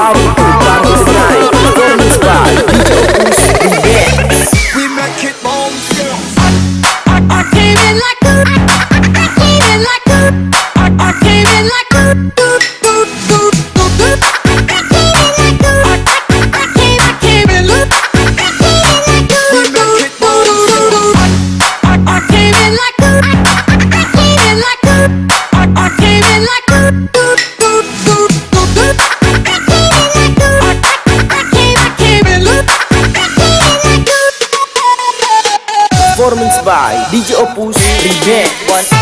power by DJ Opus Remix